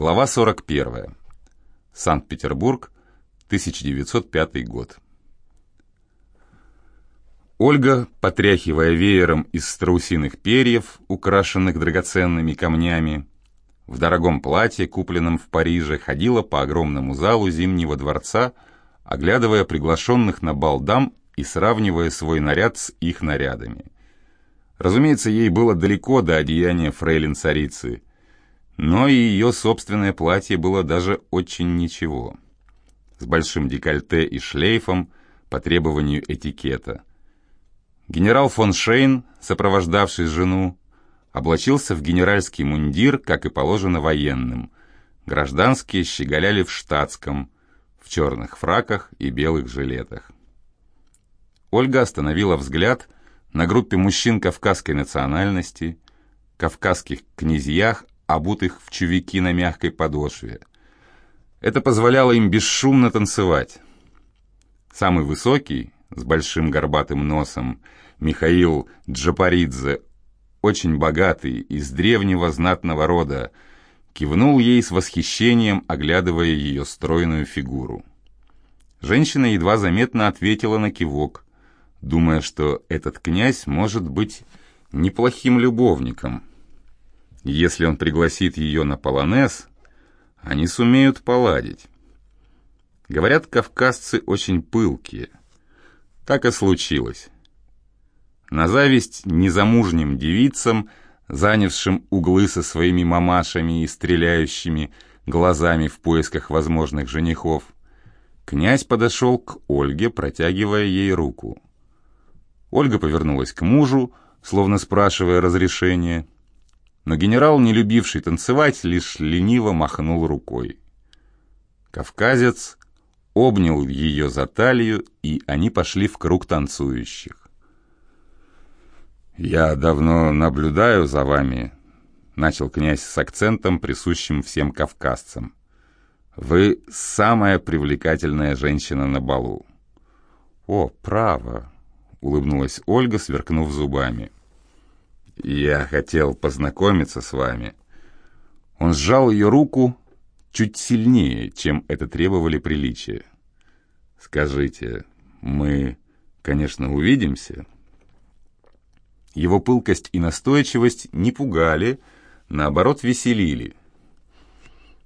Глава 41. Санкт-Петербург, 1905 год. Ольга, потряхивая веером из страусиных перьев, украшенных драгоценными камнями, в дорогом платье, купленном в Париже, ходила по огромному залу Зимнего дворца, оглядывая приглашенных на бал дам и сравнивая свой наряд с их нарядами. Разумеется, ей было далеко до одеяния фрейлин-царицы, но и ее собственное платье было даже очень ничего. С большим декольте и шлейфом по требованию этикета. Генерал фон Шейн, сопровождавший жену, облачился в генеральский мундир, как и положено военным. Гражданские щеголяли в штатском, в черных фраках и белых жилетах. Ольга остановила взгляд на группе мужчин кавказской национальности, кавказских князьях, обутых в чувики на мягкой подошве. Это позволяло им бесшумно танцевать. Самый высокий, с большим горбатым носом, Михаил Джапаридзе, очень богатый, из древнего знатного рода, кивнул ей с восхищением, оглядывая ее стройную фигуру. Женщина едва заметно ответила на кивок, думая, что этот князь может быть неплохим любовником. Если он пригласит ее на полонез, они сумеют поладить. Говорят, кавказцы очень пылкие. Так и случилось. На зависть незамужним девицам, занявшим углы со своими мамашами и стреляющими глазами в поисках возможных женихов, князь подошел к Ольге, протягивая ей руку. Ольга повернулась к мужу, словно спрашивая разрешения, но генерал, не любивший танцевать, лишь лениво махнул рукой. Кавказец обнял ее за талию, и они пошли в круг танцующих. «Я давно наблюдаю за вами», — начал князь с акцентом, присущим всем кавказцам. «Вы самая привлекательная женщина на балу». «О, право», — улыбнулась Ольга, сверкнув зубами. «Я хотел познакомиться с вами». Он сжал ее руку чуть сильнее, чем это требовали приличия. «Скажите, мы, конечно, увидимся?» Его пылкость и настойчивость не пугали, наоборот, веселили.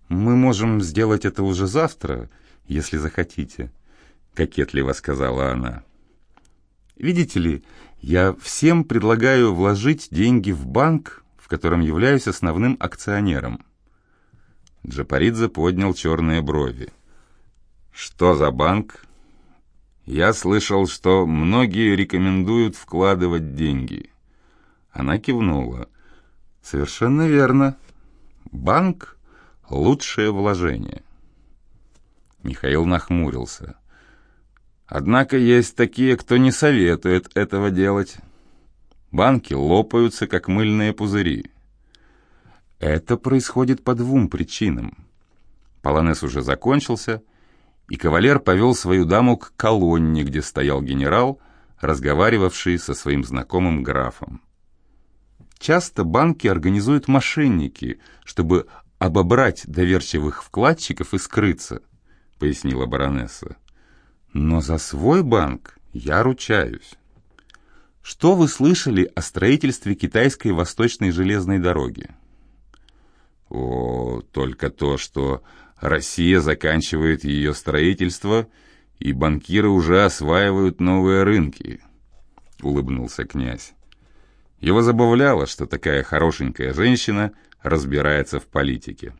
«Мы можем сделать это уже завтра, если захотите», — кокетливо сказала она. «Видите ли, я всем предлагаю вложить деньги в банк, в котором являюсь основным акционером. Джапаридзе поднял черные брови. Что за банк? Я слышал, что многие рекомендуют вкладывать деньги. Она кивнула. Совершенно верно. Банк — лучшее вложение. Михаил нахмурился. Однако есть такие, кто не советует этого делать. Банки лопаются, как мыльные пузыри. Это происходит по двум причинам. Полонез уже закончился, и кавалер повел свою даму к колонне, где стоял генерал, разговаривавший со своим знакомым графом. Часто банки организуют мошенники, чтобы обобрать доверчивых вкладчиков и скрыться, пояснила баронесса. Но за свой банк я ручаюсь. Что вы слышали о строительстве китайской восточной железной дороги? О, только то, что Россия заканчивает ее строительство, и банкиры уже осваивают новые рынки, улыбнулся князь. Его забавляло, что такая хорошенькая женщина разбирается в политике.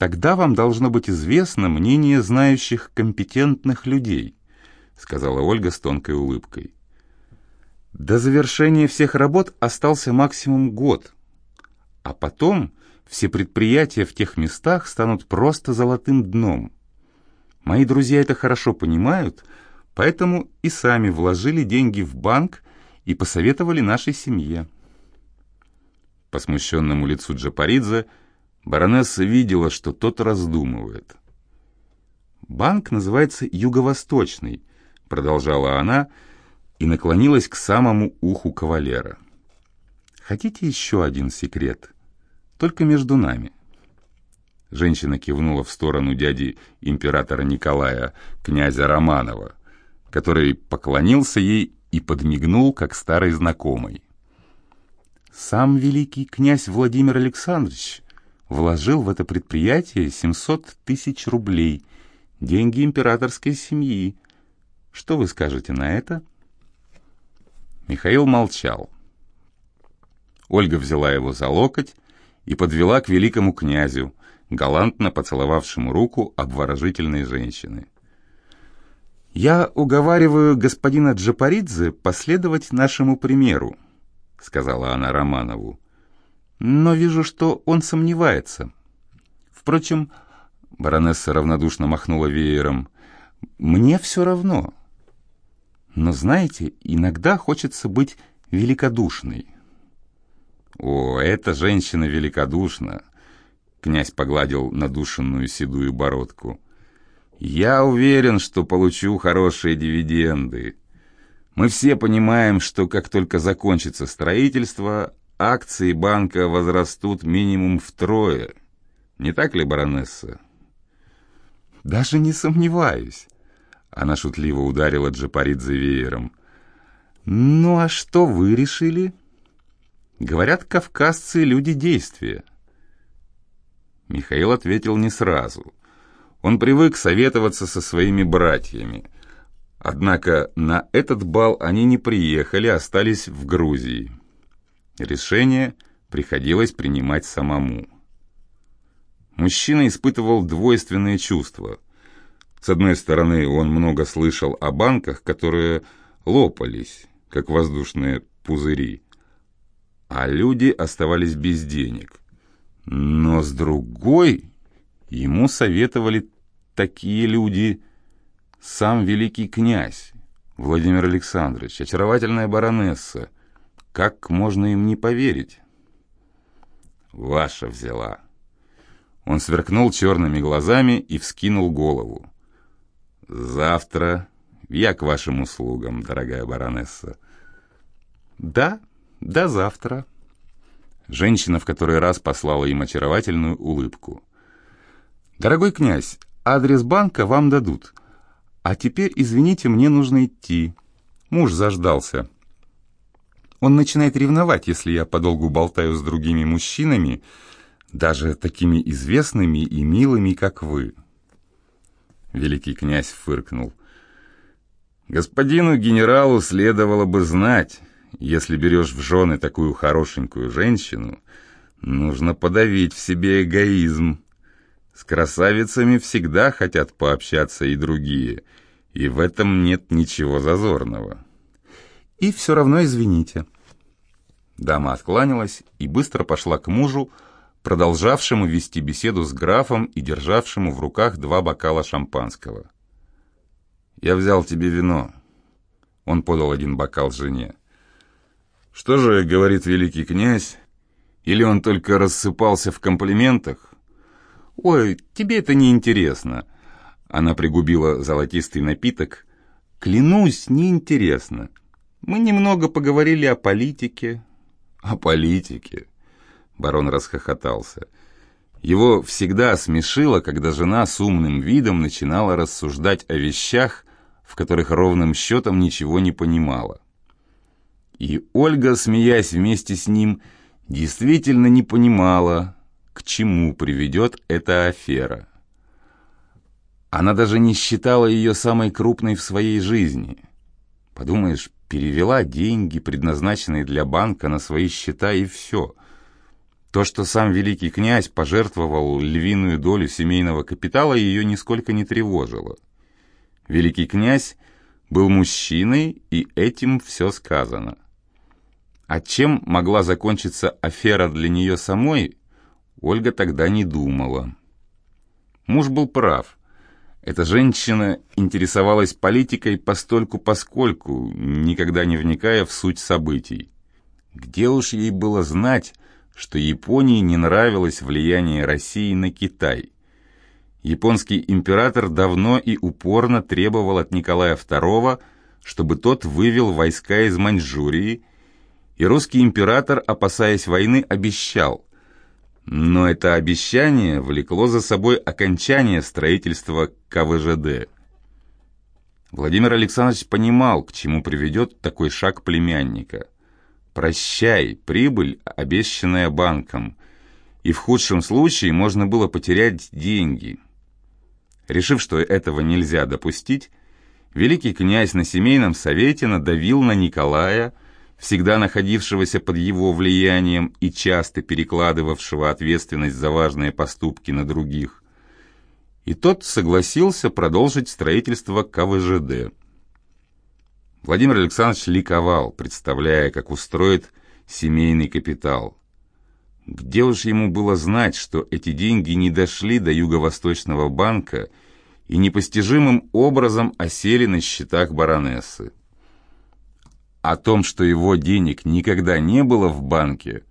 Тогда вам должно быть известно мнение знающих компетентных людей, сказала Ольга с тонкой улыбкой. До завершения всех работ остался максимум год, а потом все предприятия в тех местах станут просто золотым дном. Мои друзья это хорошо понимают, поэтому и сами вложили деньги в банк и посоветовали нашей семье. По смущенному лицу Джапаридзе Баронесса видела, что тот раздумывает. «Банк называется Юго-Восточный», — продолжала она и наклонилась к самому уху кавалера. «Хотите еще один секрет? Только между нами. Женщина кивнула в сторону дяди императора Николая, князя Романова, который поклонился ей и подмигнул, как старый знакомый. Сам великий князь Владимир Александрович вложил в это предприятие 700 тысяч рублей, деньги императорской семьи. Что вы скажете на это? Михаил молчал. Ольга взяла его за локоть и подвела к великому князю, галантно поцеловавшему руку обворожительной женщины. «Я уговариваю господина Джапаридзе последовать нашему примеру», — сказала она Романову. «Но вижу, что он сомневается. Впрочем, баронесса равнодушно махнула веером, «мне все равно. Но, знаете, иногда хочется быть великодушной». «О, эта женщина великодушна!» Князь погладил надушенную седую бородку. «Я уверен, что получу хорошие дивиденды. Мы все понимаем, что как только закончится строительство, акции банка возрастут минимум втрое. Не так ли, баронесса?» «Даже не сомневаюсь», — она шутливо ударила Джапаридзе веером. «Ну а что вы решили?» «Говорят, кавказцы — люди действия». Михаил ответил не сразу. Он привык советоваться со своими братьями. Однако на этот бал они не приехали, остались в Грузии. Решение приходилось принимать самому. Мужчина испытывал двойственные чувства. С одной стороны, он много слышал о банках, которые лопались, как воздушные пузыри, а люди оставались без денег. Но с другой, ему советовали такие люди, сам великий князь Владимир Александрович, очаровательная баронесса. Как можно им не поверить? Ваша взяла. Он сверкнул черными глазами и вскинул голову. «Завтра я к вашим услугам, дорогая баронесса». «Да, до завтра». Женщина в который раз послала им очаровательную улыбку. «Дорогой князь, адрес банка вам дадут. А теперь, извините, мне нужно идти. Муж заждался. Он начинает ревновать, если я подолгу болтаю с другими мужчинами, даже такими известными и милыми, как вы». Великий князь фыркнул. «Господину генералу следовало бы знать, если берешь в жены такую хорошенькую женщину, нужно подавить в себе эгоизм. С красавицами всегда хотят пообщаться и другие, и в этом нет ничего зазорного. И все равно извините. Дама откланялась и быстро пошла к мужу, продолжавшему вести беседу с графом и державшему в руках два бокала шампанского. «Я взял тебе вино». Он подал один бокал жене. Что же, говорит великий князь, или он только рассыпался в комплиментах? Ой, тебе это не интересно. Она пригубила золотистый напиток. Клянусь, неинтересно. Мы немного поговорили о политике. О политике? Барон расхохотался. Его всегда смешило, когда жена с умным видом начинала рассуждать о вещах, в которых ровным счетом ничего не понимала. И Ольга, смеясь вместе с ним, действительно не понимала, к чему приведет эта афера. Она даже не считала ее самой крупной в своей жизни. Подумаешь, перевела деньги, предназначенные для банка, на свои счета, и все. То, что сам великий князь пожертвовал львиную долю семейного капитала, ее нисколько не тревожило. Великий князь был мужчиной, и этим все сказано. А чем могла закончиться афера для нее самой, Ольга тогда не думала. Муж был прав. Эта женщина интересовалась политикой постольку-поскольку, никогда не вникая в суть событий. Где уж ей было знать, что Японии не нравилось влияние России на Китай. Японский император давно и упорно требовал от Николая II, чтобы тот вывел войска из Маньчжурии и русский император, опасаясь войны, обещал Но это обещание влекло за собой окончание строительства КВЖД. Владимир Александрович понимал, к чему приведет такой шаг племянника. «Прощай, прибыль, обещанная банком», и в худшем случае можно было потерять деньги. Решив, что этого нельзя допустить, великий князь на семейном совете надавил на Николая, всегда находившегося под его влиянием и часто перекладывавшего ответственность за важные поступки на других. И тот согласился продолжить строительство КВЖД. Владимир Александрович ликовал, представляя, как устроит семейный капитал. Где уж ему было знать, что эти деньги не дошли до Юго-Восточного банка и непостижимым образом осели на счетах баронессы. О том, что его денег никогда не было в банке,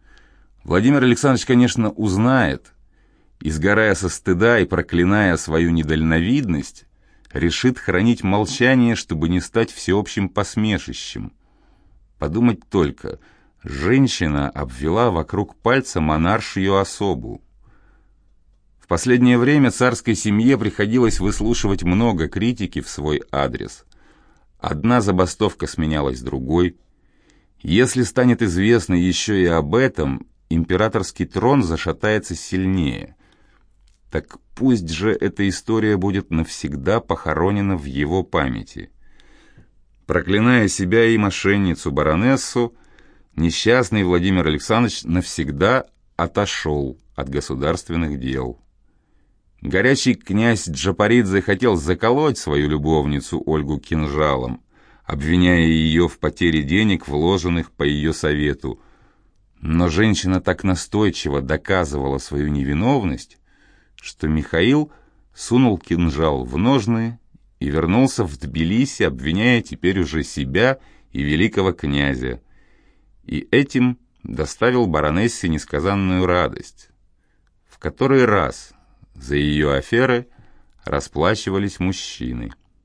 Владимир Александрович, конечно, узнает, и, сгорая со стыда и проклиная свою недальновидность, решит хранить молчание, чтобы не стать всеобщим посмешищем. Подумать только, женщина обвела вокруг пальца монаршью особу. В последнее время царской семье приходилось выслушивать много критики в свой адрес. Одна забастовка сменялась другой. Если станет известно еще и об этом, императорский трон зашатается сильнее. Так пусть же эта история будет навсегда похоронена в его памяти. Проклиная себя и мошенницу-баронессу, несчастный Владимир Александрович навсегда отошел от государственных дел. Горячий князь Джапаридзе хотел заколоть свою любовницу Ольгу кинжалом, обвиняя ее в потере денег, вложенных по ее совету. Но женщина так настойчиво доказывала свою невиновность, что Михаил сунул кинжал в ножны и вернулся в Тбилиси, обвиняя теперь уже себя и великого князя, и этим доставил баронессе несказанную радость. В который раз за ее аферы расплачивались мужчины –